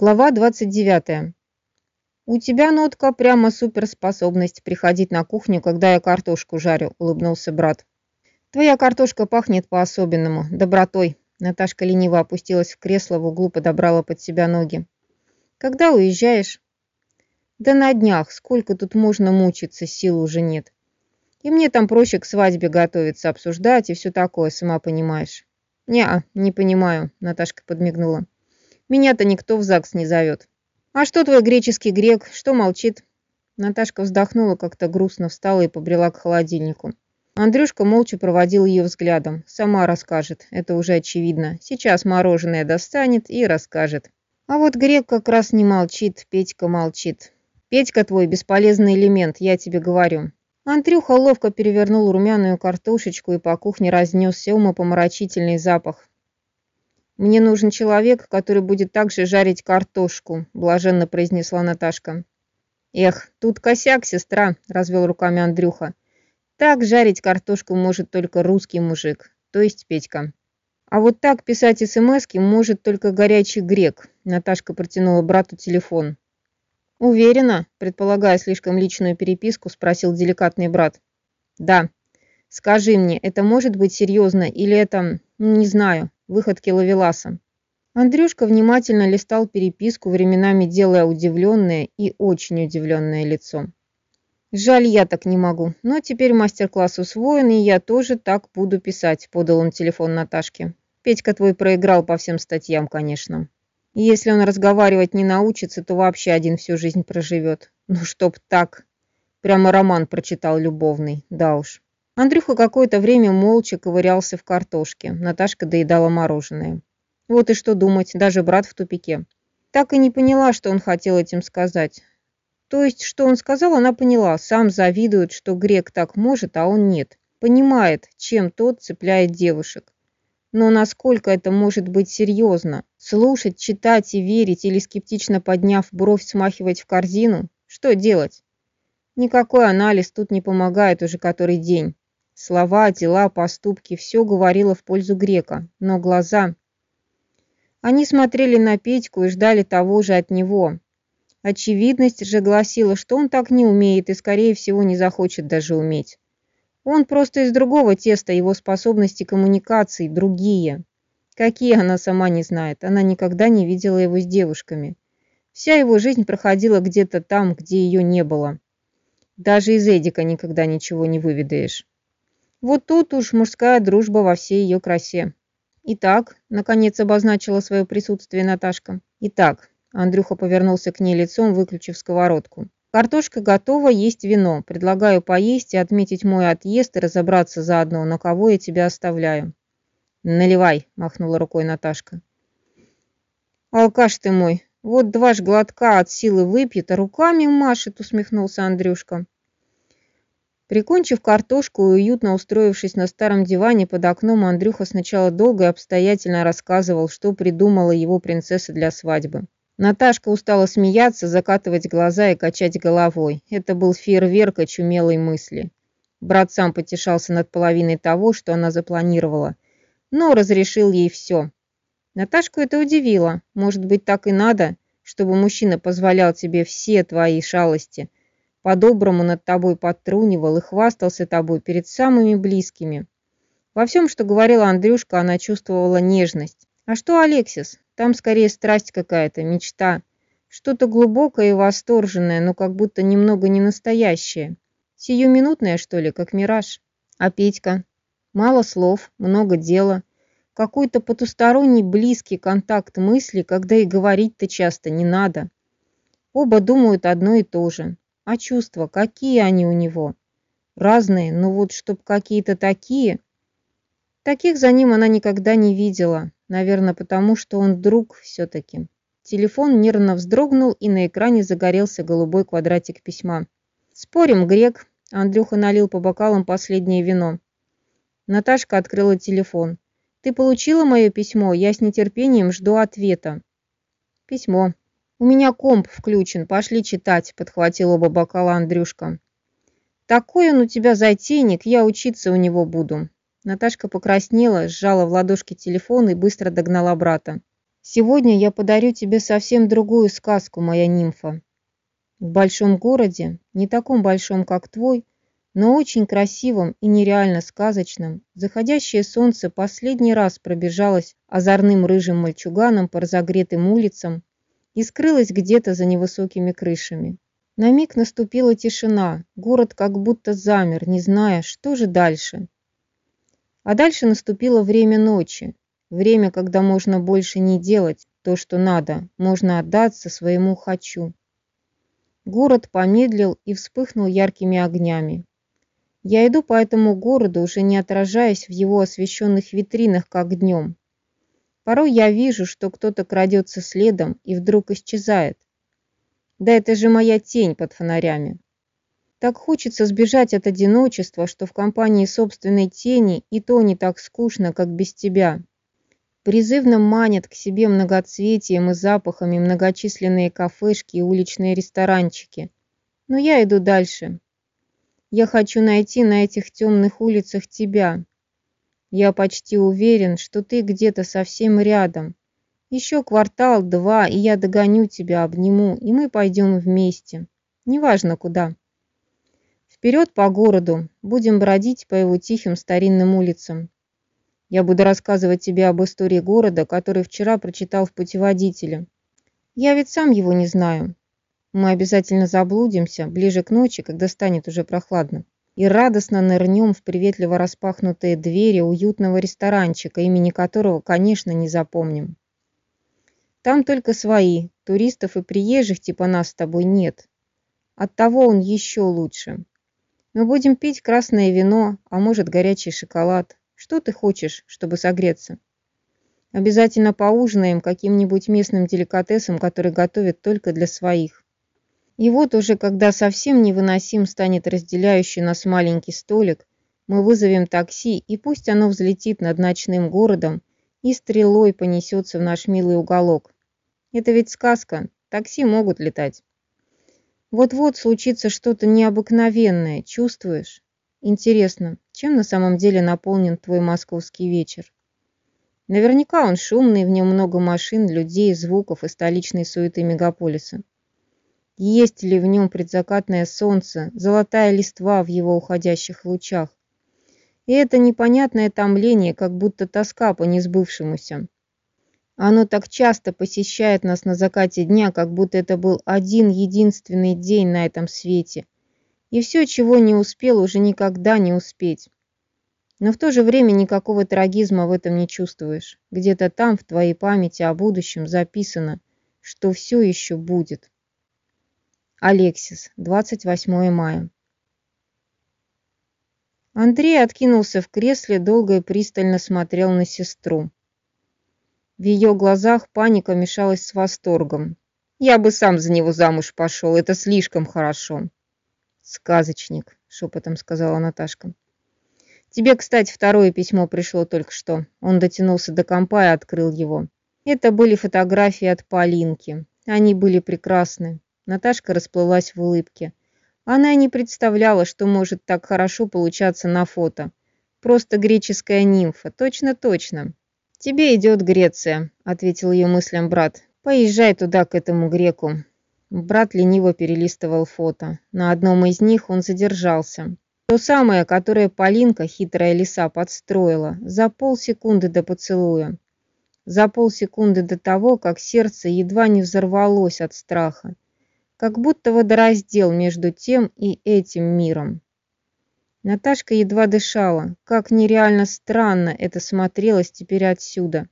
Глава 29. «У тебя, Нотка, прямо суперспособность приходить на кухню, когда я картошку жарю», – улыбнулся брат. «Твоя картошка пахнет по-особенному, добротой». Наташка лениво опустилась в кресло, в углу подобрала под себя ноги. «Когда уезжаешь?» «Да на днях. Сколько тут можно мучиться, сил уже нет. И мне там проще к свадьбе готовиться, обсуждать и все такое, сама понимаешь». «Не-а, не понимаю», – Наташка подмигнула. Меня-то никто в ЗАГС не зовет. А что твой греческий грек? Что молчит? Наташка вздохнула как-то грустно, встала и побрела к холодильнику. Андрюшка молча проводил ее взглядом. Сама расскажет, это уже очевидно. Сейчас мороженое достанет и расскажет. А вот грек как раз не молчит, Петька молчит. Петька твой бесполезный элемент, я тебе говорю. Андрюха ловко перевернул румяную картошечку и по кухне разнесся умопомрачительный запах. «Мне нужен человек, который будет также жарить картошку», – блаженно произнесла Наташка. «Эх, тут косяк, сестра», – развел руками Андрюха. «Так жарить картошку может только русский мужик, то есть Петька». «А вот так писать смски может только горячий грек», – Наташка протянула брату телефон. «Уверена?» – предполагая слишком личную переписку, спросил деликатный брат. «Да. Скажи мне, это может быть серьезно или это... не знаю, выходки Лавеласа. Андрюшка внимательно листал переписку, временами делая удивленное и очень удивленное лицо. «Жаль, я так не могу, но теперь мастер-класс усвоен, и я тоже так буду писать», – подал он телефон Наташке. «Петька твой проиграл по всем статьям, конечно. И если он разговаривать не научится, то вообще один всю жизнь проживет. Ну чтоб так. Прямо роман прочитал любовный, да уж». Андрюха какое-то время молча ковырялся в картошке. Наташка доедала мороженое. Вот и что думать, даже брат в тупике. Так и не поняла, что он хотел этим сказать. То есть, что он сказал, она поняла. Сам завидует, что грек так может, а он нет. Понимает, чем тот цепляет девушек. Но насколько это может быть серьезно? Слушать, читать и верить или скептично подняв бровь смахивать в корзину? Что делать? Никакой анализ тут не помогает уже который день. Слова, дела, поступки – все говорило в пользу грека, но глаза... Они смотрели на Петьку и ждали того же от него. Очевидность же гласила, что он так не умеет и, скорее всего, не захочет даже уметь. Он просто из другого теста, его способности коммуникации другие. Какие она сама не знает, она никогда не видела его с девушками. Вся его жизнь проходила где-то там, где ее не было. Даже из Эдика никогда ничего не выведаешь. Вот тут уж мужская дружба во всей ее красе. Итак, наконец обозначила свое присутствие Наташка. Итак, Андрюха повернулся к ней лицом, выключив сковородку. Картошка готова, есть вино. Предлагаю поесть и отметить мой отъезд и разобраться заодно, на кого я тебя оставляю. Наливай, махнула рукой Наташка. Алкаш ты мой, вот два ж глотка от силы выпьет, а руками машет, усмехнулся Андрюшка. Прикончив картошку и уютно устроившись на старом диване под окном, Андрюха сначала долго и обстоятельно рассказывал, что придумала его принцесса для свадьбы. Наташка устала смеяться, закатывать глаза и качать головой. Это был фейерверк очумелой мысли. Брат сам потешался над половиной того, что она запланировала, но разрешил ей все. Наташку это удивило. Может быть, так и надо, чтобы мужчина позволял тебе все твои шалости – по-доброму над тобой подтрунивал и хвастался тобой перед самыми близкими. Во всем, что говорила Андрюшка, она чувствовала нежность. А что Алексис? Там скорее страсть какая-то, мечта. Что-то глубокое и восторженное, но как будто немного не настоящее. Сиюминутное, что ли, как мираж. А Петька? Мало слов, много дела. Какой-то потусторонний близкий контакт мысли, когда и говорить-то часто не надо. Оба думают одно и то же. А чувства, какие они у него? Разные, но вот чтоб какие-то такие... Таких за ним она никогда не видела, наверное, потому что он друг все-таки. Телефон нервно вздрогнул, и на экране загорелся голубой квадратик письма. «Спорим, грек?» Андрюха налил по бокалам последнее вино. Наташка открыла телефон. «Ты получила мое письмо? Я с нетерпением жду ответа». «Письмо», «У меня комп включен, пошли читать», – подхватил оба бокала Андрюшка. «Такой он у тебя затейник, я учиться у него буду». Наташка покраснела, сжала в ладошке телефон и быстро догнала брата. Сегодня я подарю тебе совсем другую сказку, моя нимфа. В большом городе, не таком большом, как твой, но очень красивом и нереально сказочном, заходящее солнце последний раз пробежалось озорным рыжим мальчуганом по разогретым улицам и скрылось где-то за невысокими крышами. На миг наступила тишина, город как будто замер, не зная, что же дальше. А дальше наступило время ночи, Время, когда можно больше не делать то, что надо, можно отдаться своему «хочу». Город помедлил и вспыхнул яркими огнями. Я иду по этому городу, уже не отражаясь в его освещенных витринах, как днем. Порой я вижу, что кто-то крадется следом и вдруг исчезает. Да это же моя тень под фонарями. Так хочется сбежать от одиночества, что в компании собственной тени и то не так скучно, как без тебя призывно манят к себе многоцветием и запахами многочисленные кафешки и уличные ресторанчики. Но я иду дальше. Я хочу найти на этих темных улицах тебя. Я почти уверен, что ты где-то совсем рядом. Еще квартал-два, и я догоню тебя, обниму, и мы пойдем вместе. Неважно куда. Вперед по городу, будем бродить по его тихим старинным улицам. Я буду рассказывать тебе об истории города, который вчера прочитал в путеводителе. Я ведь сам его не знаю. Мы обязательно заблудимся ближе к ночи, когда станет уже прохладно, и радостно нырнем в приветливо распахнутые двери уютного ресторанчика, имени которого, конечно, не запомним. Там только свои, туристов и приезжих типа нас с тобой нет. Оттого он еще лучше. Мы будем пить красное вино, а может горячий шоколад. Что ты хочешь, чтобы согреться? Обязательно поужинаем каким-нибудь местным деликатесом, который готовят только для своих. И вот уже когда совсем невыносим станет разделяющий нас маленький столик, мы вызовем такси, и пусть оно взлетит над ночным городом и стрелой понесется в наш милый уголок. Это ведь сказка, такси могут летать. Вот-вот случится что-то необыкновенное, чувствуешь? Интересно, чем на самом деле наполнен твой московский вечер? Наверняка он шумный, в нем много машин, людей, звуков и столичной суеты мегаполиса. Есть ли в нем предзакатное солнце, золотая листва в его уходящих лучах? И это непонятное томление, как будто тоска по несбывшемуся. Оно так часто посещает нас на закате дня, как будто это был один единственный день на этом свете – и все, чего не успел, уже никогда не успеть. Но в то же время никакого трагизма в этом не чувствуешь. Где-то там в твоей памяти о будущем записано, что все еще будет. Алексис, 28 мая. Андрей откинулся в кресле, долго и пристально смотрел на сестру. В ее глазах паника мешалась с восторгом. «Я бы сам за него замуж пошел, это слишком хорошо». «Сказочник», — шепотом сказала Наташка. «Тебе, кстати, второе письмо пришло только что». Он дотянулся до компа и открыл его. Это были фотографии от Полинки. Они были прекрасны. Наташка расплылась в улыбке. Она не представляла, что может так хорошо получаться на фото. Просто греческая нимфа, точно-точно. «Тебе идет Греция», — ответил ее мыслям брат. «Поезжай туда, к этому греку. Брат лениво перелистывал фото. На одном из них он задержался. То самое, которое Полинка, хитрая лиса, подстроила за полсекунды до поцелуя. За полсекунды до того, как сердце едва не взорвалось от страха. Как будто водораздел между тем и этим миром. Наташка едва дышала. Как нереально странно это смотрелось теперь отсюда.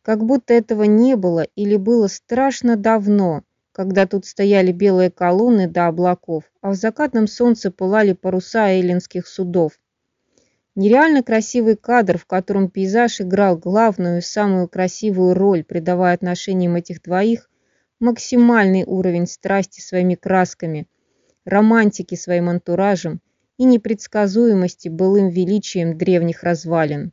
Как будто этого не было или было страшно давно – когда тут стояли белые колонны до облаков, а в закатном солнце пылали паруса эллинских судов. Нереально красивый кадр, в котором пейзаж играл главную, самую красивую роль, придавая отношениям этих двоих максимальный уровень страсти своими красками, романтики своим антуражем и непредсказуемости былым величием древних развалин.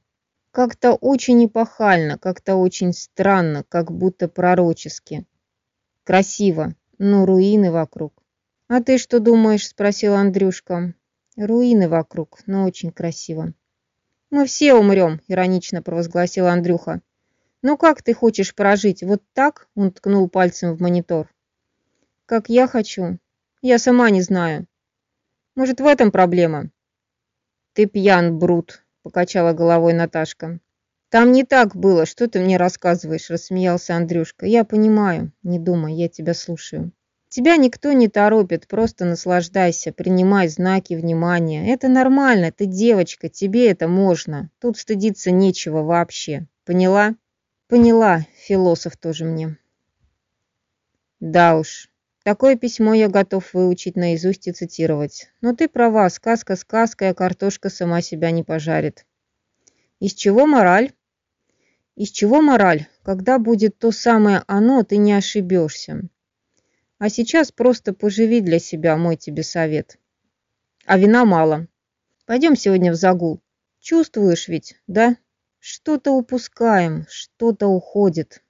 Как-то очень эпохально, как-то очень странно, как будто пророчески. Красиво, но руины вокруг. А ты что думаешь? Спросил Андрюшка. Руины вокруг, но очень красиво. Мы все умрем, иронично провозгласил Андрюха. Ну как ты хочешь прожить? Вот так? Он ткнул пальцем в монитор. Как я хочу. Я сама не знаю. Может, в этом проблема? Ты пьян, Брут, покачала головой Наташка. Там не так было, что ты мне рассказываешь, рассмеялся Андрюшка. Я понимаю, не думай, я тебя слушаю. Тебя никто не торопит, просто наслаждайся, принимай знаки внимания. Это нормально, ты девочка, тебе это можно. Тут стыдиться нечего вообще. Поняла? Поняла, философ тоже мне. Да уж, такое письмо я готов выучить наизусть и цитировать. Но ты права, сказка сказкой, а картошка сама себя не пожарит. Из чего мораль? Из чего мораль? Когда будет то самое оно, ты не ошибешься. А сейчас просто поживи для себя, мой тебе совет. А вина мало. Пойдем сегодня в загул. Чувствуешь ведь, да? Что-то упускаем, что-то уходит.